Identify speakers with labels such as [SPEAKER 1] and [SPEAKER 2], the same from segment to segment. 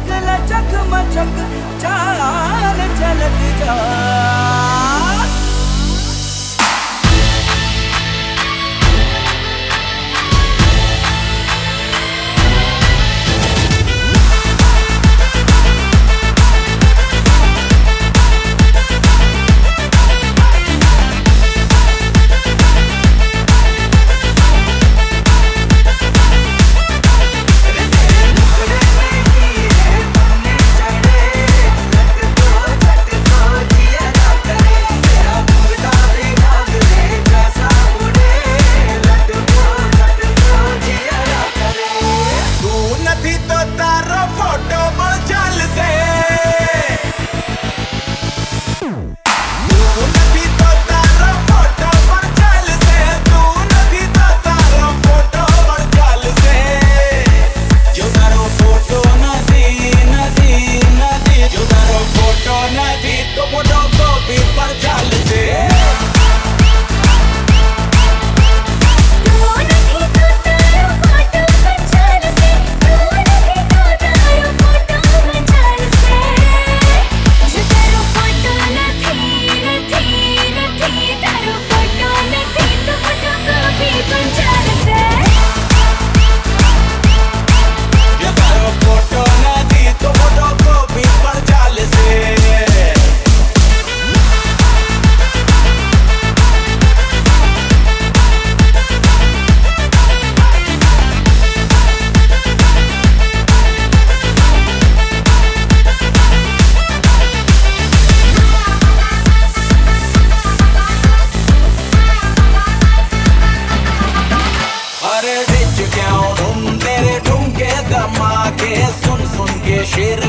[SPEAKER 1] चक ल चक मचक चाल चलती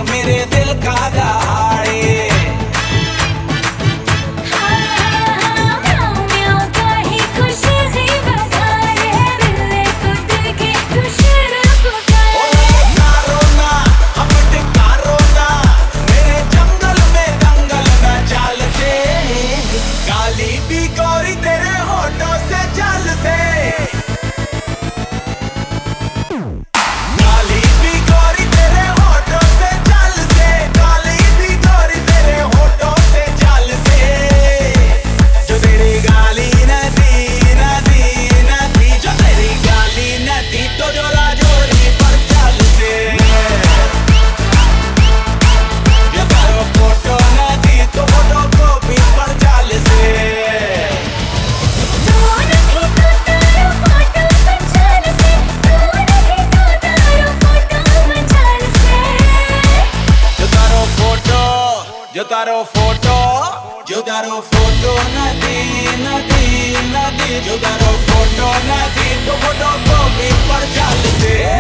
[SPEAKER 2] I made it. જો તારો ફોટો જો તારો ફોટો નથી
[SPEAKER 3] નથી નથી જો તારો ફોટો નથી તો ફોટો કોપી
[SPEAKER 2] પર ચાલશે